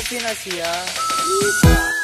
Nag-coffee na siya.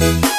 you